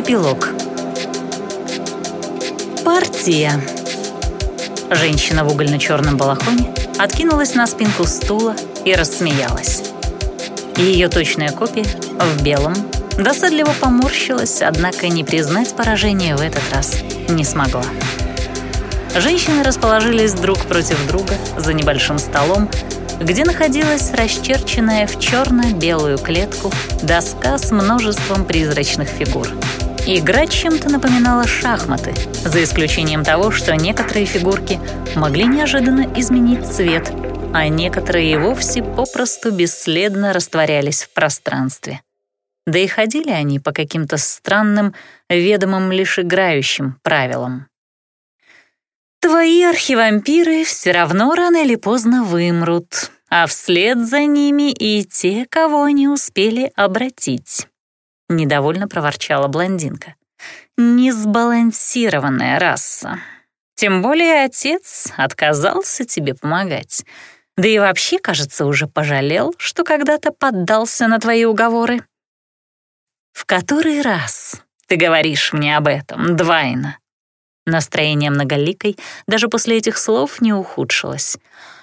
Эпилог. Партия. Женщина в угольно-черном балахоне откинулась на спинку стула и рассмеялась. Ее точная копия в белом досадливо поморщилась, однако не признать поражение в этот раз не смогла. Женщины расположились друг против друга за небольшим столом, где находилась расчерченная в черно-белую клетку доска с множеством призрачных фигур. Игра чем-то напоминала шахматы, за исключением того, что некоторые фигурки могли неожиданно изменить цвет, а некоторые и вовсе попросту бесследно растворялись в пространстве. Да и ходили они по каким-то странным, ведомым лишь играющим правилам. Твои архивампиры все равно рано или поздно вымрут, а вслед за ними и те, кого они успели обратить. Недовольно проворчала блондинка. Несбалансированная раса. Тем более отец отказался тебе помогать. Да и вообще, кажется, уже пожалел, что когда-то поддался на твои уговоры. В который раз ты говоришь мне об этом, Двайна? Настроение многоликой даже после этих слов не ухудшилось.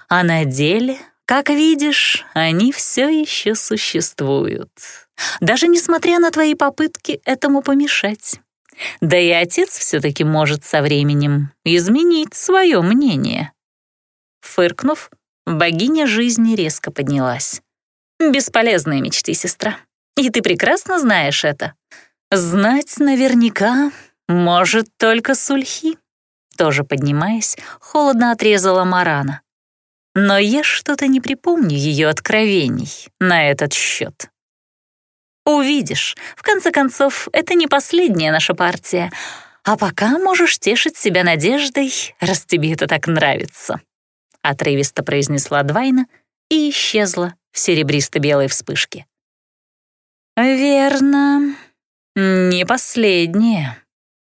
А на деле, как видишь, они все еще существуют. Даже несмотря на твои попытки этому помешать. Да и отец все-таки может со временем изменить свое мнение. Фыркнув, богиня жизни резко поднялась. «Бесполезные мечты, сестра. И ты прекрасно знаешь это. Знать наверняка «Может, только сульхи?» Тоже поднимаясь, холодно отрезала Марана. «Но я что-то не припомню ее откровений на этот счет. Увидишь, в конце концов, это не последняя наша партия, а пока можешь тешить себя надеждой, раз тебе это так нравится», — отрывисто произнесла Двайна и исчезла в серебристо-белой вспышке. «Верно, не последняя»,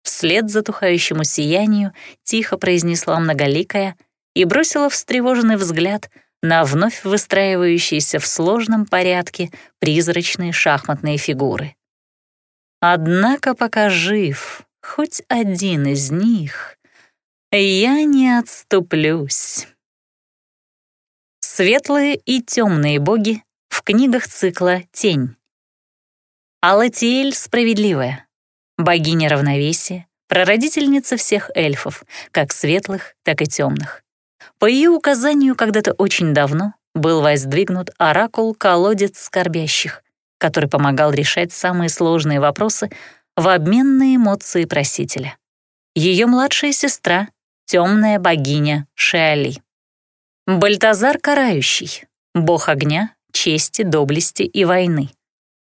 Вслед затухающему сиянию тихо произнесла многоликая и бросила встревоженный взгляд на вновь выстраивающиеся в сложном порядке призрачные шахматные фигуры. Однако пока жив хоть один из них, я не отступлюсь. Светлые и темные боги в книгах цикла «Тень». Алатиэль справедливая — богиня равновесия, прародительница всех эльфов, как светлых, так и темных. По ее указанию когда-то очень давно был воздвигнут оракул-колодец скорбящих, который помогал решать самые сложные вопросы в обмен на эмоции просителя. Ее младшая сестра — темная богиня Шиали. Бальтазар Карающий — бог огня, чести, доблести и войны.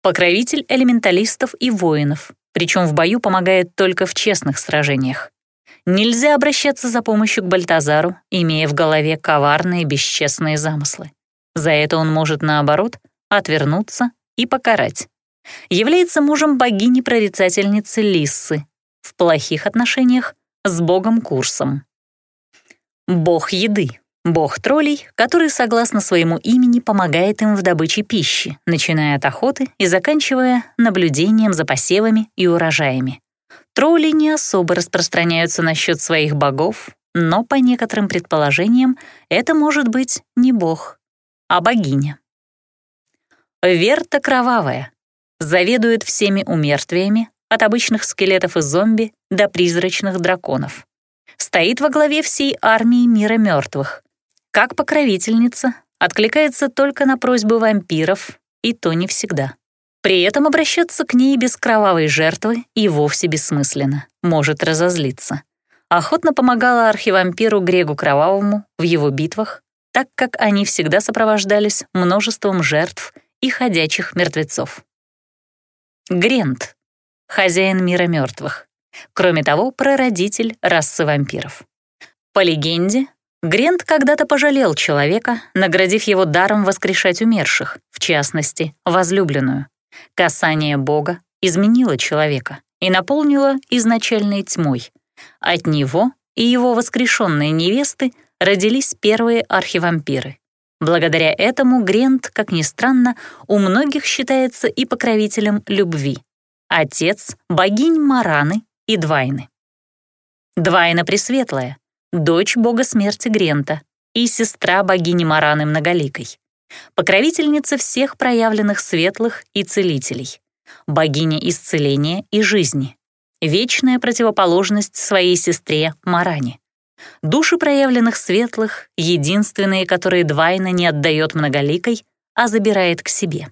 Покровитель элементалистов и воинов, причем в бою помогает только в честных сражениях. Нельзя обращаться за помощью к Бальтазару, имея в голове коварные бесчестные замыслы. За это он может, наоборот, отвернуться и покарать. Является мужем богини-прорицательницы Лиссы, в плохих отношениях с богом Курсом. Бог еды, бог троллей, который, согласно своему имени, помогает им в добыче пищи, начиная от охоты и заканчивая наблюдением за посевами и урожаями. Тролли не особо распространяются насчет своих богов, но по некоторым предположениям это может быть не бог, а богиня. Верта кровавая, заведует всеми умертвиями, от обычных скелетов и зомби до призрачных драконов. Стоит во главе всей армии мира мертвых, как покровительница, откликается только на просьбы вампиров, и то не всегда. При этом обращаться к ней без кровавой жертвы и вовсе бессмысленно, может разозлиться. Охотно помогала архивампиру Грегу Кровавому в его битвах, так как они всегда сопровождались множеством жертв и ходячих мертвецов. Грент — хозяин мира мертвых. Кроме того, прародитель расы вампиров. По легенде, Грент когда-то пожалел человека, наградив его даром воскрешать умерших, в частности, возлюбленную. Касание Бога изменило человека и наполнило изначальной тьмой. От него и его воскрешенной невесты родились первые архивампиры. Благодаря этому Грент, как ни странно, у многих считается и покровителем любви. отец богинь Мараны и Двайны. Двайна Пресветлая, дочь бога смерти Грента и сестра богини Мараны Многоликой, покровительница всех проявленных светлых и целителей, богиня исцеления и жизни, вечная противоположность своей сестре Маране. Души проявленных светлых, единственные, которые Двайна не отдает Многоликой, а забирает к себе.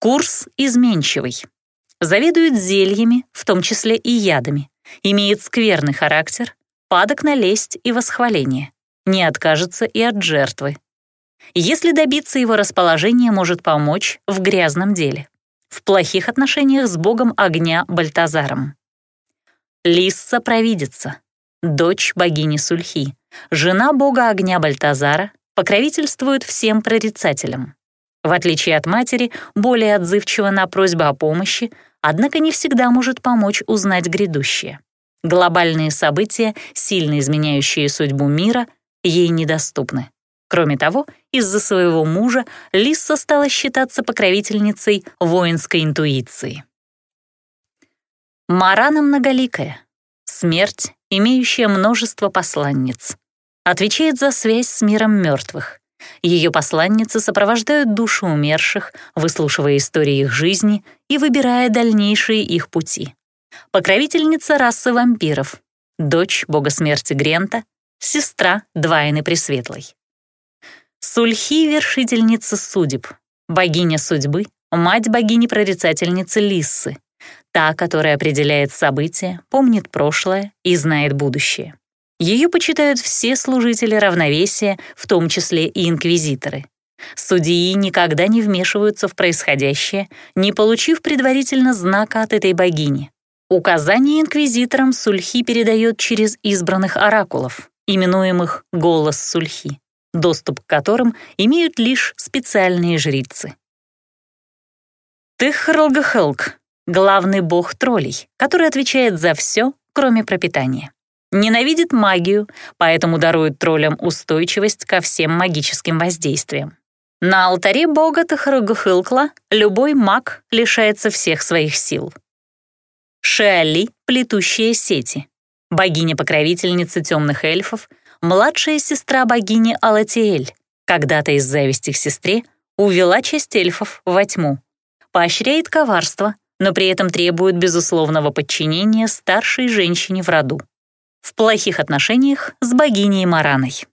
Курс изменчивый. Заведует зельями, в том числе и ядами. Имеет скверный характер, падок на лесть и восхваление. Не откажется и от жертвы. Если добиться его расположения, может помочь в грязном деле. В плохих отношениях с богом огня Бальтазаром. Лисса провидица, дочь богини Сульхи, жена бога огня Бальтазара, покровительствует всем прорицателям. В отличие от матери, более отзывчива на просьбы о помощи, однако не всегда может помочь узнать грядущее. Глобальные события, сильно изменяющие судьбу мира, ей недоступны. Кроме того, из-за своего мужа Лисса стала считаться покровительницей воинской интуиции. Марана многоликая. Смерть, имеющая множество посланниц. Отвечает за связь с миром мертвых. Ее посланницы сопровождают души умерших, выслушивая истории их жизни и выбирая дальнейшие их пути. Покровительница расы вампиров, дочь бога смерти Грента, сестра Двайны Пресветлой. Сульхи — вершительница судеб, богиня судьбы, мать богини-прорицательницы Лиссы, та, которая определяет события, помнит прошлое и знает будущее. Ее почитают все служители равновесия, в том числе и инквизиторы. Судьи никогда не вмешиваются в происходящее, не получив предварительно знака от этой богини. Указания инквизиторам Сульхи передает через избранных оракулов, именуемых «голос Сульхи», доступ к которым имеют лишь специальные жрицы. Тыхралгахелк — главный бог троллей, который отвечает за все, кроме пропитания. Ненавидит магию, поэтому дарует троллям устойчивость ко всем магическим воздействиям. На алтаре бога Тахарагухылкла любой маг лишается всех своих сил. Шиали — плетущие сети. Богиня-покровительница темных эльфов, младшая сестра богини Алатиэль, когда-то из зависти к сестре, увела часть эльфов во тьму. Поощряет коварство, но при этом требует безусловного подчинения старшей женщине в роду в плохих отношениях с богиней Мараной.